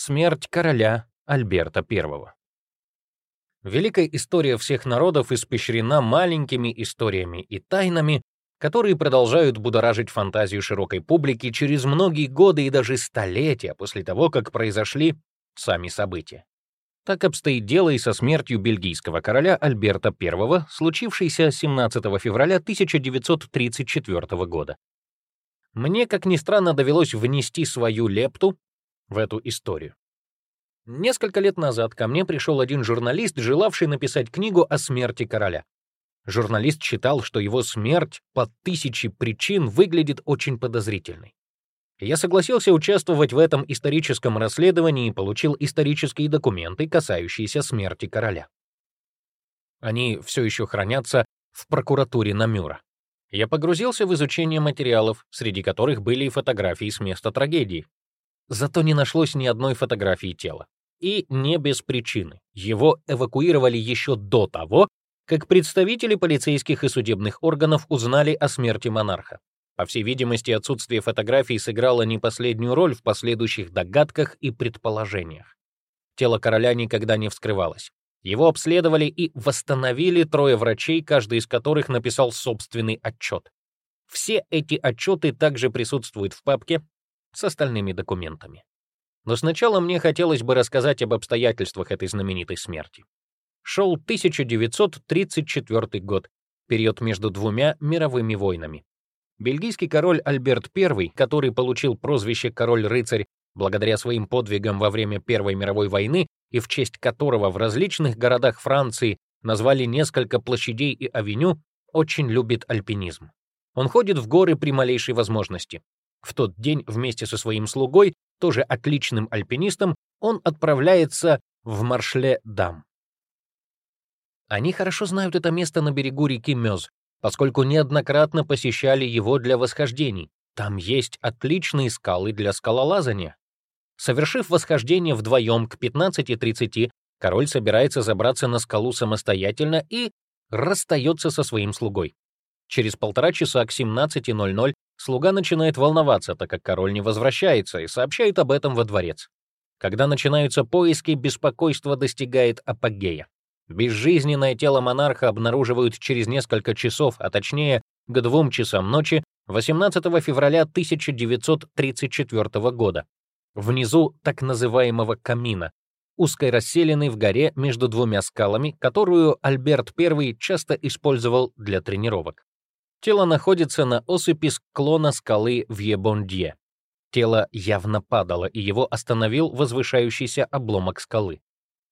Смерть короля Альберта I. Великая история всех народов испещрена маленькими историями и тайнами, которые продолжают будоражить фантазию широкой публики через многие годы и даже столетия после того, как произошли сами события. Так обстоит дело и со смертью бельгийского короля Альберта I, случившейся 17 февраля 1934 года. Мне, как ни странно, довелось внести свою лепту в эту историю. Несколько лет назад ко мне пришел один журналист, желавший написать книгу о смерти короля. Журналист считал, что его смерть по тысяче причин выглядит очень подозрительной. Я согласился участвовать в этом историческом расследовании и получил исторические документы, касающиеся смерти короля. Они все еще хранятся в прокуратуре Намюра. Я погрузился в изучение материалов, среди которых были и фотографии с места трагедии. Зато не нашлось ни одной фотографии тела. И не без причины. Его эвакуировали еще до того, как представители полицейских и судебных органов узнали о смерти монарха. По всей видимости, отсутствие фотографий сыграло не последнюю роль в последующих догадках и предположениях. Тело короля никогда не вскрывалось. Его обследовали и восстановили трое врачей, каждый из которых написал собственный отчет. Все эти отчеты также присутствуют в папке с остальными документами. Но сначала мне хотелось бы рассказать об обстоятельствах этой знаменитой смерти. Шел 1934 год, период между двумя мировыми войнами. Бельгийский король Альберт I, который получил прозвище «король-рыцарь» благодаря своим подвигам во время Первой мировой войны и в честь которого в различных городах Франции назвали несколько площадей и авеню, очень любит альпинизм. Он ходит в горы при малейшей возможности. В тот день вместе со своим слугой, тоже отличным альпинистом, он отправляется в Маршле-Дам. Они хорошо знают это место на берегу реки Мёз, поскольку неоднократно посещали его для восхождений. Там есть отличные скалы для скалолазания. Совершив восхождение вдвоем к 15.30, король собирается забраться на скалу самостоятельно и расстается со своим слугой. Через полтора часа к 17.00 слуга начинает волноваться, так как король не возвращается, и сообщает об этом во дворец. Когда начинаются поиски, беспокойство достигает апогея. Безжизненное тело монарха обнаруживают через несколько часов, а точнее к двум часам ночи 18 февраля 1934 года, внизу так называемого камина, узкой расселенной в горе между двумя скалами, которую Альберт I часто использовал для тренировок. Тело находится на осыпи склона скалы в Ебондье. Тело явно падало, и его остановил возвышающийся обломок скалы.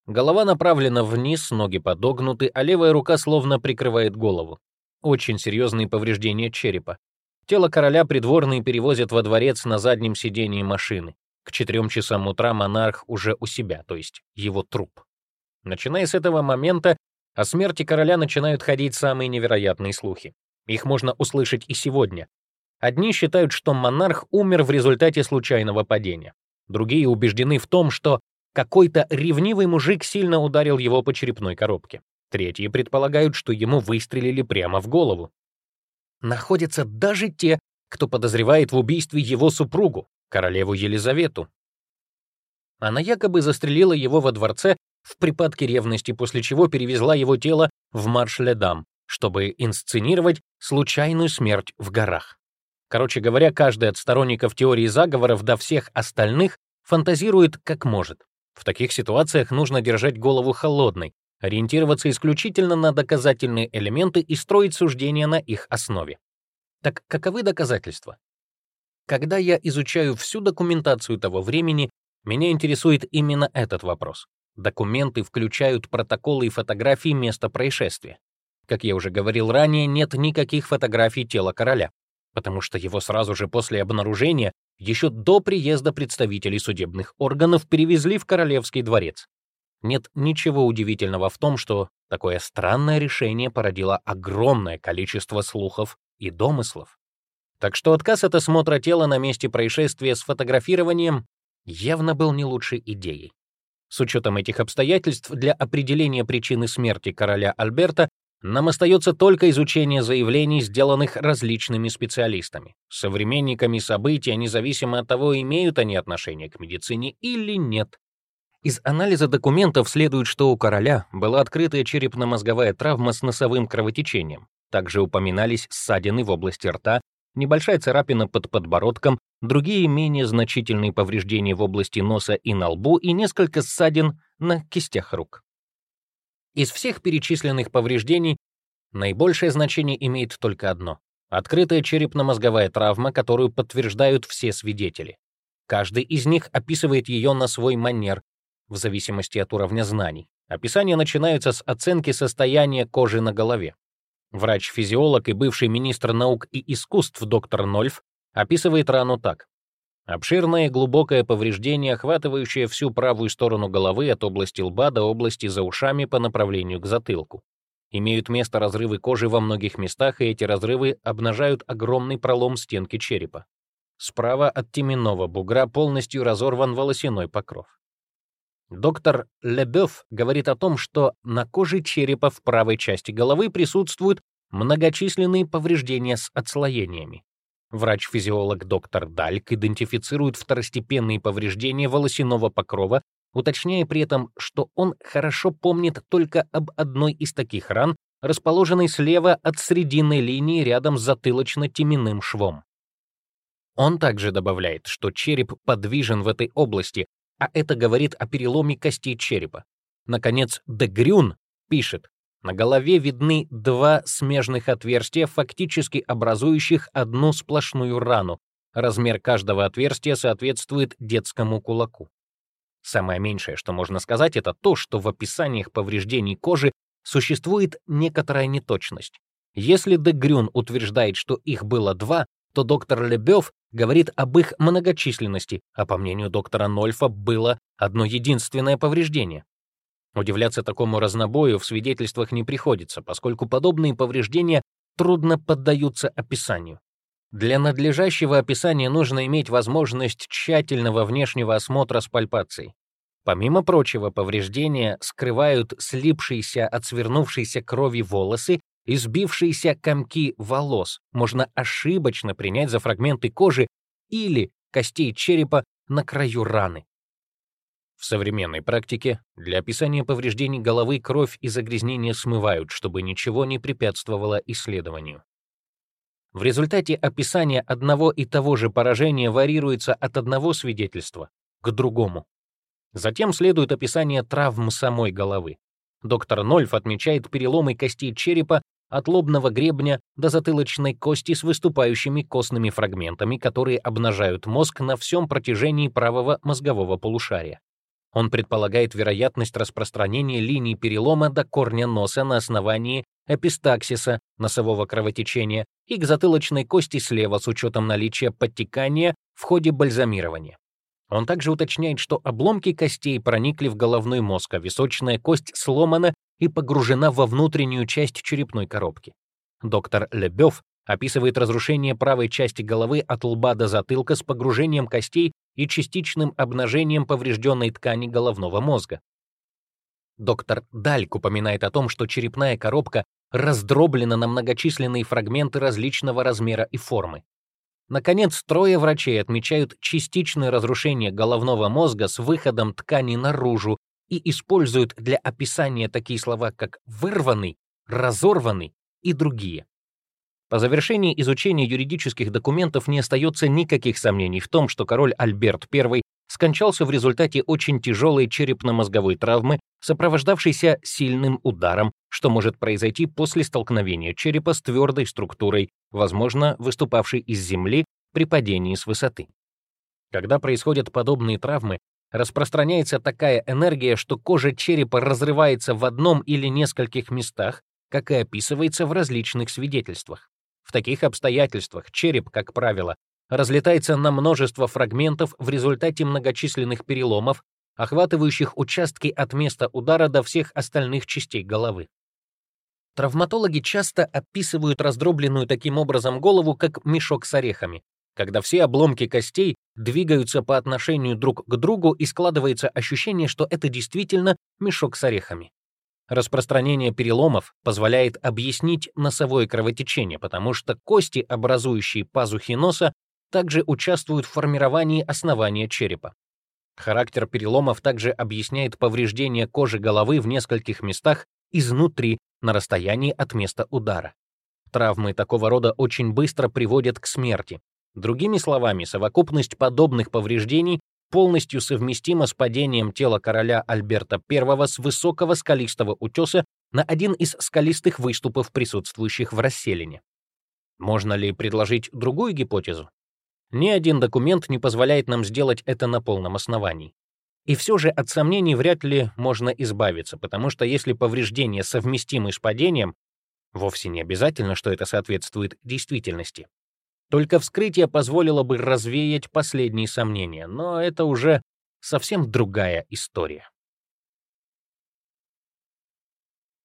Голова направлена вниз, ноги подогнуты, а левая рука словно прикрывает голову. Очень серьезные повреждения черепа. Тело короля придворные перевозят во дворец на заднем сидении машины. К четырем часам утра монарх уже у себя, то есть его труп. Начиная с этого момента, о смерти короля начинают ходить самые невероятные слухи. Их можно услышать и сегодня. Одни считают, что монарх умер в результате случайного падения. Другие убеждены в том, что какой-то ревнивый мужик сильно ударил его по черепной коробке. Третьи предполагают, что ему выстрелили прямо в голову. Находятся даже те, кто подозревает в убийстве его супругу, королеву Елизавету. Она якобы застрелила его во дворце в припадке ревности, после чего перевезла его тело в Марш-Ледам, чтобы инсценировать случайную смерть в горах. Короче говоря, каждый от сторонников теории заговоров до всех остальных фантазирует как может. В таких ситуациях нужно держать голову холодной, ориентироваться исключительно на доказательные элементы и строить суждения на их основе. Так каковы доказательства? Когда я изучаю всю документацию того времени, меня интересует именно этот вопрос. Документы включают протоколы и фотографии места происшествия. Как я уже говорил ранее, нет никаких фотографий тела короля, потому что его сразу же после обнаружения еще до приезда представителей судебных органов перевезли в Королевский дворец. Нет ничего удивительного в том, что такое странное решение породило огромное количество слухов и домыслов. Так что отказ от осмотра тела на месте происшествия с фотографированием явно был не лучшей идеей. С учетом этих обстоятельств для определения причины смерти короля Альберта Нам остается только изучение заявлений, сделанных различными специалистами, современниками события, независимо от того, имеют они отношение к медицине или нет. Из анализа документов следует, что у короля была открытая черепно-мозговая травма с носовым кровотечением. Также упоминались ссадины в области рта, небольшая царапина под подбородком, другие менее значительные повреждения в области носа и на лбу и несколько ссадин на кистях рук. Из всех перечисленных повреждений наибольшее значение имеет только одно — открытая черепно-мозговая травма, которую подтверждают все свидетели. Каждый из них описывает ее на свой манер, в зависимости от уровня знаний. Описание начинается с оценки состояния кожи на голове. Врач-физиолог и бывший министр наук и искусств доктор Нольф описывает рану так. Обширное глубокое повреждение, охватывающее всю правую сторону головы от области лба до области за ушами по направлению к затылку. Имеют место разрывы кожи во многих местах, и эти разрывы обнажают огромный пролом стенки черепа. Справа от теменного бугра полностью разорван волосяной покров. Доктор Лебёв говорит о том, что на коже черепа в правой части головы присутствуют многочисленные повреждения с отслоениями. Врач-физиолог доктор Дальк идентифицирует второстепенные повреждения волосяного покрова, уточняя при этом, что он хорошо помнит только об одной из таких ран, расположенной слева от срединной линии рядом с затылочно-теменным швом. Он также добавляет, что череп подвижен в этой области, а это говорит о переломе костей черепа. Наконец, Дегрюн пишет, на голове видны два смежных отверстия, фактически образующих одну сплошную рану. Размер каждого отверстия соответствует детскому кулаку. Самое меньшее, что можно сказать, это то, что в описаниях повреждений кожи существует некоторая неточность. Если Дегрюн утверждает, что их было два, то доктор Лебёв говорит об их многочисленности, а по мнению доктора Нольфа было одно единственное повреждение. Удивляться такому разнобою в свидетельствах не приходится, поскольку подобные повреждения трудно поддаются описанию. Для надлежащего описания нужно иметь возможность тщательного внешнего осмотра с пальпацией. Помимо прочего, повреждения скрывают слипшиеся от свернувшейся крови волосы и сбившиеся комки волос. Можно ошибочно принять за фрагменты кожи или костей черепа на краю раны. В современной практике для описания повреждений головы кровь и загрязнения смывают, чтобы ничего не препятствовало исследованию. В результате описание одного и того же поражения варьируется от одного свидетельства к другому. Затем следует описание травм самой головы. Доктор Нольф отмечает переломы костей черепа от лобного гребня до затылочной кости с выступающими костными фрагментами, которые обнажают мозг на всем протяжении правого мозгового полушария. Он предполагает вероятность распространения линий перелома до корня носа на основании эпистаксиса, носового кровотечения, и к затылочной кости слева с учетом наличия подтекания в ходе бальзамирования. Он также уточняет, что обломки костей проникли в головной мозг, а височная кость сломана и погружена во внутреннюю часть черепной коробки. Доктор Лебёв описывает разрушение правой части головы от лба до затылка с погружением костей и частичным обнажением поврежденной ткани головного мозга. Доктор Дальк упоминает о том, что черепная коробка раздроблена на многочисленные фрагменты различного размера и формы. Наконец, трое врачей отмечают частичное разрушение головного мозга с выходом ткани наружу и используют для описания такие слова, как «вырванный», «разорванный» и другие. По завершении изучения юридических документов не остается никаких сомнений в том, что король Альберт I скончался в результате очень тяжелой черепно-мозговой травмы, сопровождавшейся сильным ударом, что может произойти после столкновения черепа с твердой структурой, возможно, выступавшей из земли при падении с высоты. Когда происходят подобные травмы, распространяется такая энергия, что кожа черепа разрывается в одном или нескольких местах, как и описывается в различных свидетельствах. В таких обстоятельствах череп, как правило, разлетается на множество фрагментов в результате многочисленных переломов, охватывающих участки от места удара до всех остальных частей головы. Травматологи часто описывают раздробленную таким образом голову как мешок с орехами, когда все обломки костей двигаются по отношению друг к другу и складывается ощущение, что это действительно мешок с орехами. Распространение переломов позволяет объяснить носовое кровотечение, потому что кости, образующие пазухи носа, также участвуют в формировании основания черепа. Характер переломов также объясняет повреждение кожи головы в нескольких местах изнутри на расстоянии от места удара. Травмы такого рода очень быстро приводят к смерти. Другими словами, совокупность подобных повреждений полностью совместима с падением тела короля Альберта I с высокого скалистого утеса на один из скалистых выступов, присутствующих в расселине. Можно ли предложить другую гипотезу? Ни один документ не позволяет нам сделать это на полном основании. И все же от сомнений вряд ли можно избавиться, потому что если повреждения совместимы с падением, вовсе не обязательно, что это соответствует действительности. Только вскрытие позволило бы развеять последние сомнения, но это уже совсем другая история.